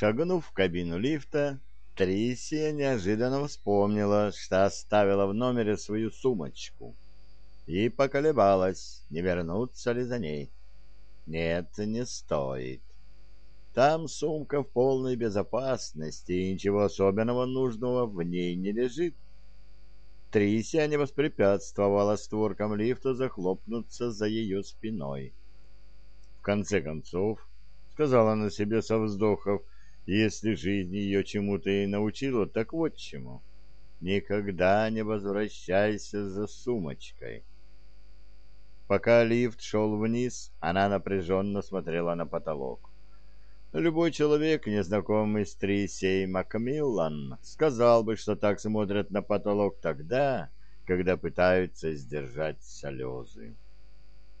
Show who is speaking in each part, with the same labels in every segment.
Speaker 1: Шагнув в кабину лифта, Трисия неожиданно вспомнила, что оставила в номере свою сумочку, и поколебалась, не вернуться ли за ней. Нет, не стоит. Там сумка в полной безопасности, и ничего особенного нужного в ней не лежит. Трисия не воспрепятствовала створкам лифта захлопнуться за ее спиной. В конце концов, сказала она себе со вздохов, если жизнь ее чему-то и научила, так вот чему. Никогда не возвращайся за сумочкой. Пока лифт шел вниз, она напряженно смотрела на потолок. Любой человек, незнакомый с Трисей Макмиллан, сказал бы, что так смотрят на потолок тогда, когда пытаются сдержать слезы.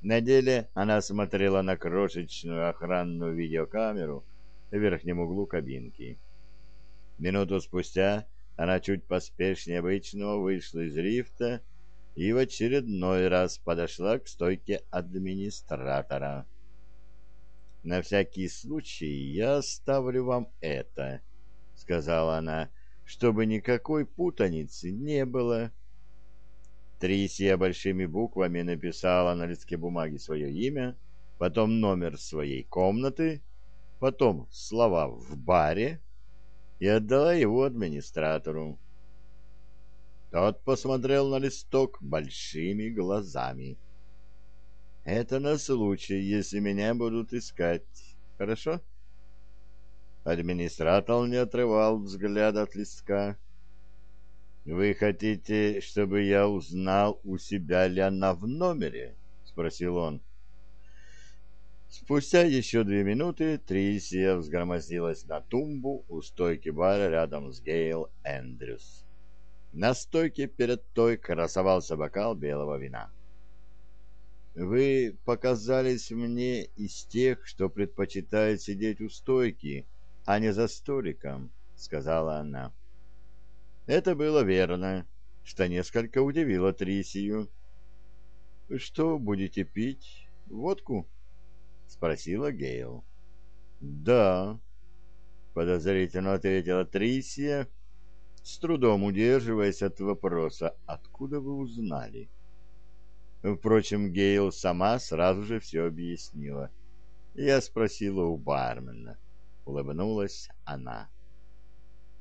Speaker 1: На деле она смотрела на крошечную охранную видеокамеру в верхнем углу кабинки. Минуту спустя она чуть поспешнее обычного вышла из лифта и в очередной раз подошла к стойке администратора. «На всякий случай я оставлю вам это», — сказала она, — «чтобы никакой путаницы не было». Трисия большими буквами написала на листке бумаги свое имя, потом номер своей комнаты, потом слова «в баре» и отдала его администратору. Тот посмотрел на листок большими глазами. Это на случай, если меня будут искать. Хорошо? Администратор не отрывал взгляд от листка. «Вы хотите, чтобы я узнал, у себя ли она в номере?» — спросил он. Спустя еще две минуты Трисия взгромоздилась на тумбу у стойки бара рядом с Гейл Эндрюс. На стойке перед той красовался бокал белого вина. Вы показались мне из тех, что предпочитают сидеть у стойки, а не за столиком, сказала она. Это было верно, что несколько удивило Трисию. Что будете пить? Водку? Спросила Гейл. Да, подозрительно ответила Трисия, с трудом удерживаясь от вопроса, откуда вы узнали? — Впрочем, Гейл сама сразу же все объяснила. Я спросила у бармена. Улыбнулась она.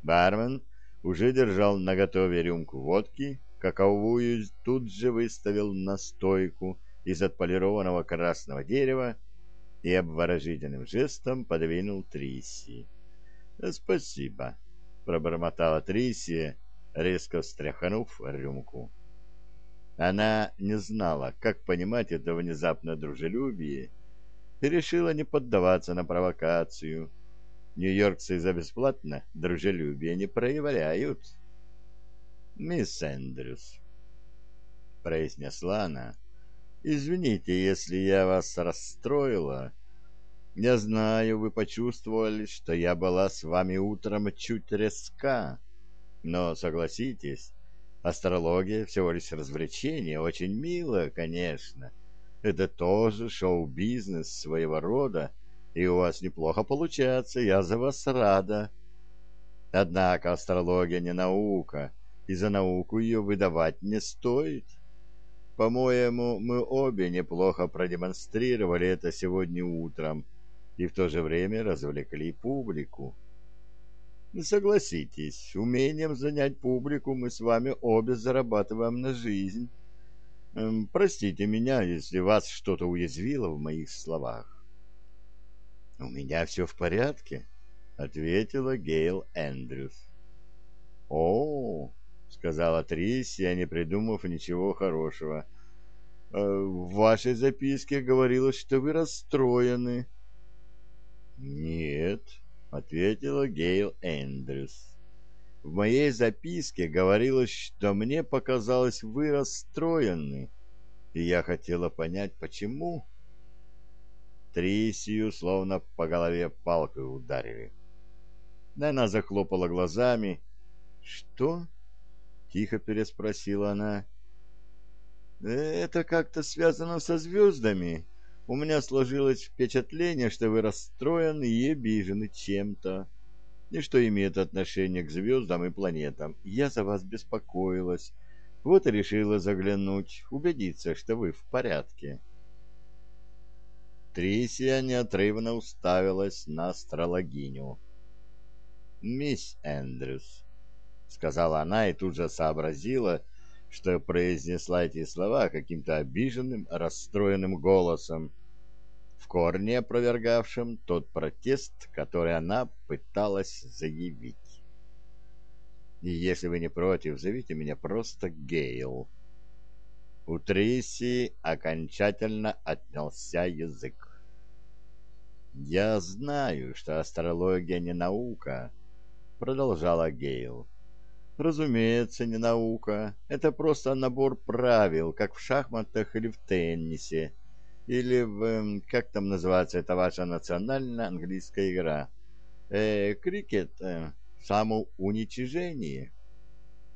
Speaker 1: Бармен уже держал наготове рюмку водки, каковую тут же выставил на стойку из отполированного красного дерева и обворожительным жестом подвинул Трисси. «Спасибо», — пробормотала Трисси, резко встряхнув рюмку. Она не знала, как понимать это внезапное дружелюбие, и решила не поддаваться на провокацию. Нью-Йоркцы за бесплатно дружелюбие не проявляют. «Мисс Эндрюс», — произнесла она, — «извините, если я вас расстроила. Я знаю, вы почувствовали, что я была с вами утром чуть резка, но, согласитесь, Астрология всего лишь развлечение, очень мило, конечно. Это тоже шоу-бизнес своего рода, и у вас неплохо получается, я за вас рада. Однако астрология не наука, и за науку ее выдавать не стоит. По-моему, мы обе неплохо продемонстрировали это сегодня утром и в то же время развлекли публику. Согласитесь, умением занять публику мы с вами обе зарабатываем на жизнь. Эм, простите меня, если вас что-то уязвило в моих словах. — У меня все в порядке, — ответила Гейл Эндрюс. — О, — сказала Трисия, не придумав ничего хорошего. — э, В вашей записке говорилось, что вы расстроены. — Нет, — ответила Гейл Эндрюс. «В моей записке говорилось, что мне показалось, вы расстроены, и я хотела понять, почему». Трисию словно по голове палкой ударили. Она захлопала глазами. «Что?» — тихо переспросила она. «Это как-то связано со звездами?» У меня сложилось впечатление, что вы расстроены и обижены чем-то. и что имеет отношение к звездам и планетам. Я за вас беспокоилась. Вот и решила заглянуть, убедиться, что вы в порядке. Трисия неотрывно уставилась на астрологиню. «Мисс Эндрюс», — сказала она и тут же сообразила, что произнесла эти слова каким-то обиженным, расстроенным голосом, в корне опровергавшим тот протест, который она пыталась заявить. И если вы не против, зовите меня просто Гейл. У Триси окончательно отнялся язык. «Я знаю, что астрология не наука», — продолжала Гейл. «Разумеется, не наука. Это просто набор правил, как в шахматах или в теннисе, или в... Эм, как там называется эта ваша национальная английская игра? Э, крикет, э, самоуничижение.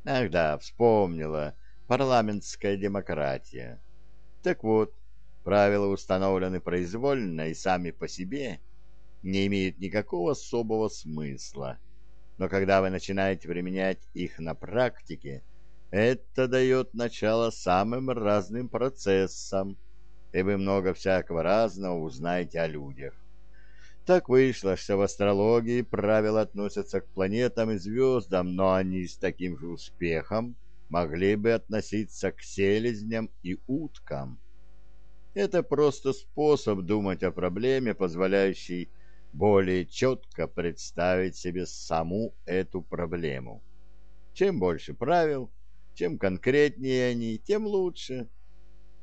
Speaker 1: Ах да, вспомнила. Парламентская демократия. Так вот, правила установлены произвольно и сами по себе не имеют никакого особого смысла. Но когда вы начинаете применять их на практике, это дает начало самым разным процессам, и вы много всякого разного узнаете о людях. Так вышло, что в астрологии правила относятся к планетам и звездам, но они с таким же успехом могли бы относиться к селезням и уткам. Это просто способ думать о проблеме, позволяющий более четко представить себе саму эту проблему. Чем больше правил, чем конкретнее они, тем лучше.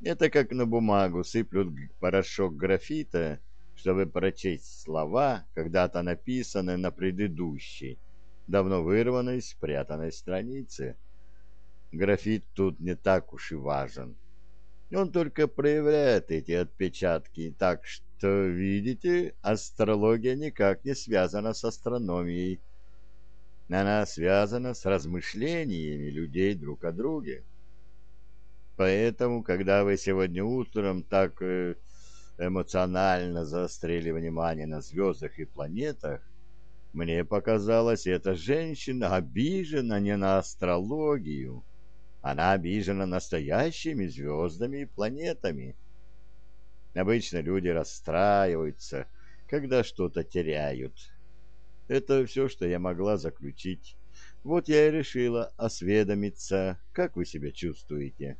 Speaker 1: Это как на бумагу сыплют порошок графита – чтобы прочесть слова, когда-то написанные на предыдущей, давно вырванной, спрятанной странице. Графит тут не так уж и важен. Он только проявляет эти отпечатки, так что, видите, астрология никак не связана с астрономией. Она связана с размышлениями людей друг о друге. Поэтому, когда вы сегодня утром так э, эмоционально заострили внимание на звездах и планетах, мне показалось, эта женщина обижена не на астрологию, она обижена настоящими звездами и планетами. Обычно люди расстраиваются, когда что-то теряют. Это все, что я могла заключить. Вот я и решила осведомиться, как вы себя чувствуете.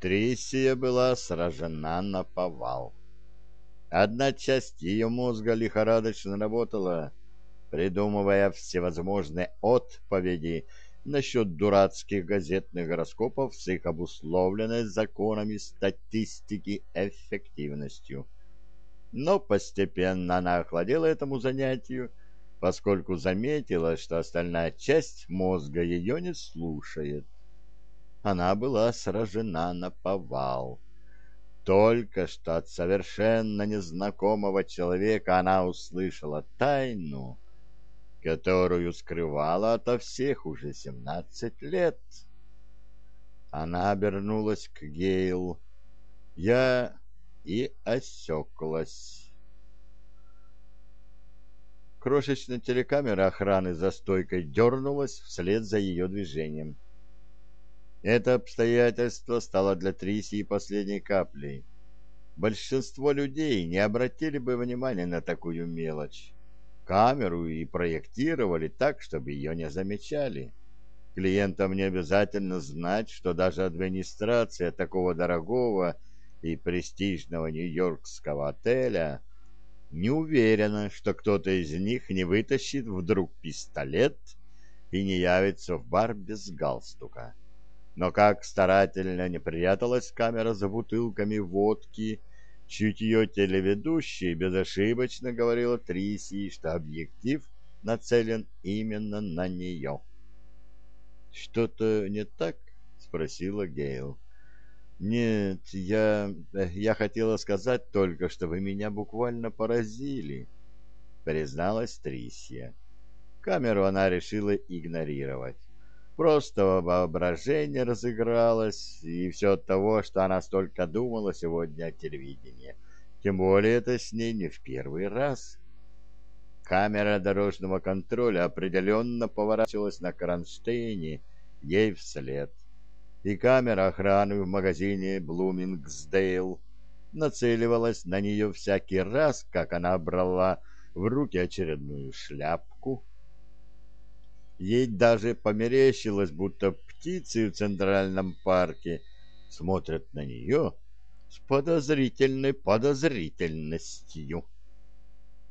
Speaker 1: Трисия была сражена на повал. Одна часть ее мозга лихорадочно работала, придумывая всевозможные отповеди насчет дурацких газетных гороскопов с их обусловленной законами статистики эффективностью. Но постепенно она охладела этому занятию, поскольку заметила, что остальная часть мозга ее не слушает она была сражена на повал. Только что от совершенно незнакомого человека она услышала тайну, которую скрывала ото всех уже семнадцать лет. Она обернулась к Гейл. Я и осеклась. Крошечная телекамера охраны за стойкой дернулась вслед за ее движением. Это обстоятельство стало для Трисии последней каплей. Большинство людей не обратили бы внимания на такую мелочь. Камеру и проектировали так, чтобы ее не замечали. Клиентам не обязательно знать, что даже администрация такого дорогого и престижного нью-йоркского отеля не уверена, что кто-то из них не вытащит вдруг пистолет и не явится в бар без галстука. Но как старательно не пряталась камера за бутылками водки, чутье телеведущей безошибочно говорила Трисии, что объектив нацелен именно на нее. «Что-то не так?» — спросила Гейл. «Нет, я... я хотела сказать только, что вы меня буквально поразили», — призналась Трисия. Камеру она решила игнорировать. Просто воображение разыгралось, и все от того, что она столько думала сегодня о телевидении. Тем более это с ней не в первый раз. камера дорожного контроля определенно поворачивалась на кронштейне ей вслед, и камера охраны в магазине «Блумингсдейл» нацеливалась на нее всякий раз, как она брала в руки очередную шляпку. Ей даже померещилось, будто птицы в Центральном парке смотрят на нее с подозрительной подозрительностью.